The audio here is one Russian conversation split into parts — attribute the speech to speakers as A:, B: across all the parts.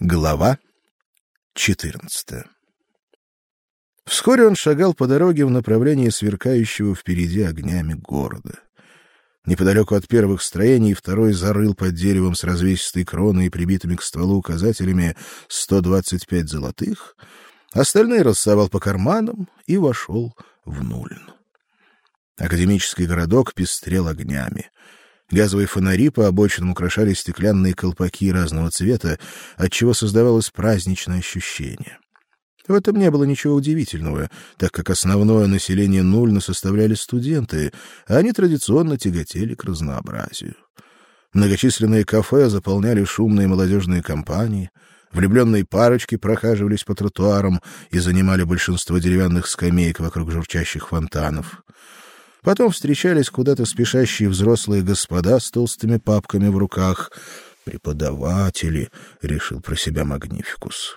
A: Глава 14. Вскоре он шагал по дороге в направлении сверкающего впереди огнями города. Неподалеку от первых строений второй зарыл под деревом с развесистой кроной и прибитыми к стволу указателями 125 золотых, остальные рассовал по карманам и вошел в Нульн. Академический городок пестрел огнями. Газовые фонари по обочинам украшали стеклянные колпаки разного цвета, от чего создавалось праздничное ощущение. В этом не было ничего удивительного, так как основное население Нульна составляли студенты, а они традиционно тяготели к разнообразию. Многочисленные кафе заполняли шумные молодежные компании, влюбленные парочки прохаживались по тротуарам и занимали большинство деревянных скамеек вокруг журчащих фонтанов. Потом встречались куда-то спешащие взрослые господа с толстыми папками в руках. Преподаватели, решил про себя Магнификус.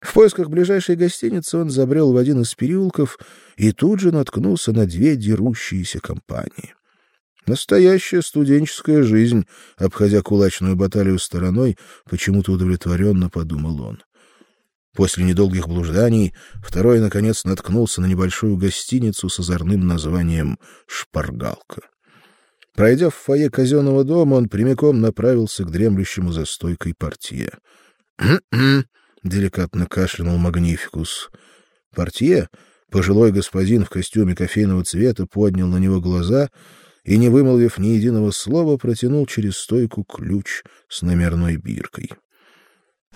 A: В поисках ближайшей гостиницы он забрел в один из переулков и тут же наткнулся на две дерущиеся компании. Настоящая студенческая жизнь, обходя кулачную баталию стороной, почему-то удовлетворенно подумал он. После недолгих блужданий второй наконец наткнулся на небольшую гостиницу с озорным названием Шпаргалка. Пройдя в фойе казенного дома, он прямиком направился к дремлющему за стойкой портье. деликатно кашлянул Магнификус. Портье, пожилой господин в костюме кофейного цвета, поднял на него глаза и, не вымолвив ни единого слова, протянул через стойку ключ с номерной биркой.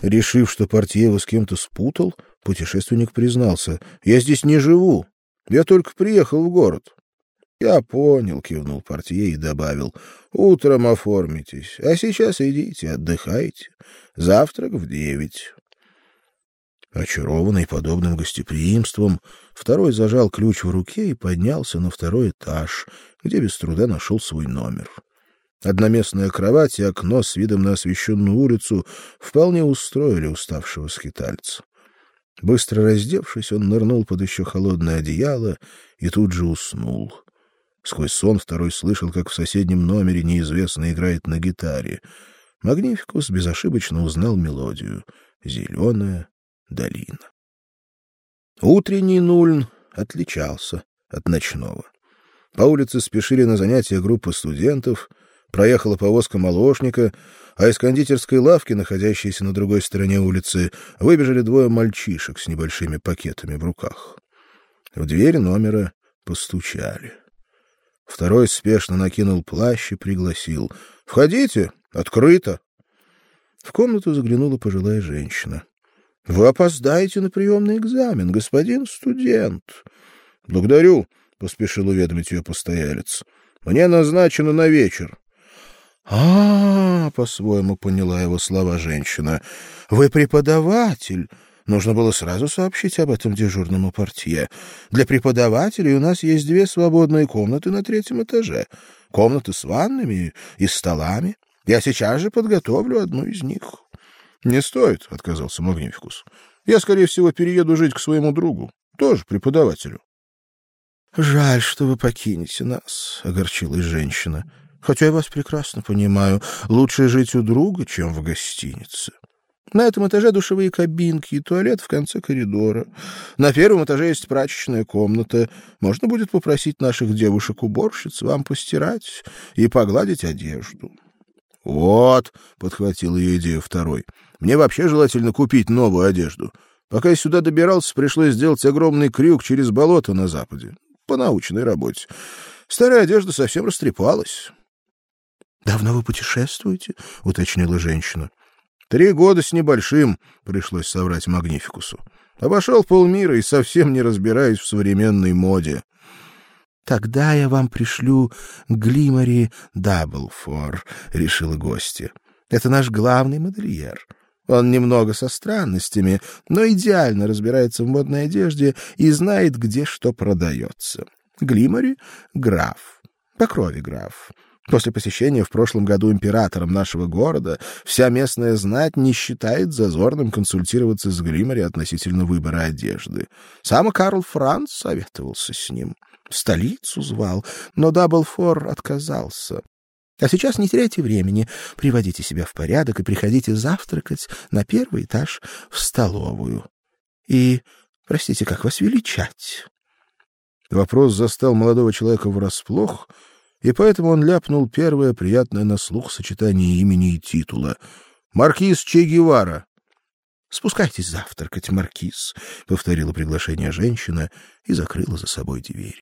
A: Решив, что портье его с кем-то спутал, путешественник признался: "Я здесь не живу. Я только приехал в город". "Я понял", кивнул портье и добавил: "Утром оформитесь, а сейчас идите, отдыхайте. Завтрак в девять". Очарованный подобным гостеприимством, второй зажал ключ в руке и поднялся на второй этаж, где без труда нашел свой номер. Одноместная кровать и окно с видом на освещенную улицу вполне устроили уставшего скитальца. Быстро раздевшись, он нырнул под еще холодное одеяло и тут же уснул. Сквозь сон второй слышал, как в соседнем номере неизвестный играет на гитаре. Магнификус безошибочно узнал мелодию «Зеленая долина». Утренний Нульн отличался от ночного. По улице спешили на занятия группы студентов — проехала повозка молочника, а из кондитерской лавки, находящейся на другой стороне улицы, выбежали двое мальчишек с небольшими пакетами в руках. В дверь номера постучали. Второй спешно накинул плащ и пригласил: "Входите, открыто". В комнату заглянула пожилая женщина. Вы опоздаете на приемный экзамен, господин студент. Благодарю, поспешил уведомить ее постоялец. Мне назначено на вечер. А, по-своему поняла его слова женщина. Вы преподаватель. Нужно было сразу сообщить об этом дежурному портье. Для преподавателей у нас есть две свободные комнаты на третьем этаже. Комнаты с ваннами и столами. Я сейчас же подготовлю одну из них. Не стоит, отказался Магнификус. Я скорее всего перееду жить к своему другу, тоже преподавателю. Жаль, что вы покинете нас, огорчилась женщина. Хотя я вас прекрасно понимаю. Лучше жить у друга, чем в гостинице. На этом этаже душевые кабинки и туалет в конце коридора. На первом этаже есть прачечная комната. Можно будет попросить наших девушек-уборщиц вам постирать и погладить одежду. Вот, подхватил ее идею второй. Мне вообще желательно купить новую одежду. Пока я сюда добирался, пришлось сделать огромный крюк через болото на западе по научной работе. Старая одежда совсем растрепалась. Давно вы путешествуете? уточнила женщина. Три года с небольшим, пришлось соврать Магнификусу. Обошел полмира и совсем не разбираюсь в современной моде. Тогда я вам пришлю Глимари Даблфор, решила гостья. Это наш главный модельер. Он немного со странностями, но идеально разбирается в модной одежде и знает, где что продается. Глимари — граф, по крови граф. После посещения в прошлом году императором нашего города вся местная знать не считает зазорным консультироваться с Гриммери относительно выбора одежды. Сам Карл Франц советовался с ним. В столицу звал, но Даблфор отказался.
B: А сейчас не теряйте времени, приводите себя в порядок и приходите завтракать на первый этаж в столовую. И, простите, как вас величать?
A: Вопрос застал молодого человека врасплох, и поэтому он ляпнул первое приятное на слух сочетание имени и титула маркиз Че Гевара.
B: Спускайтесь завтракать, маркиз, повторила приглашение женщина и закрыла за собой дверь.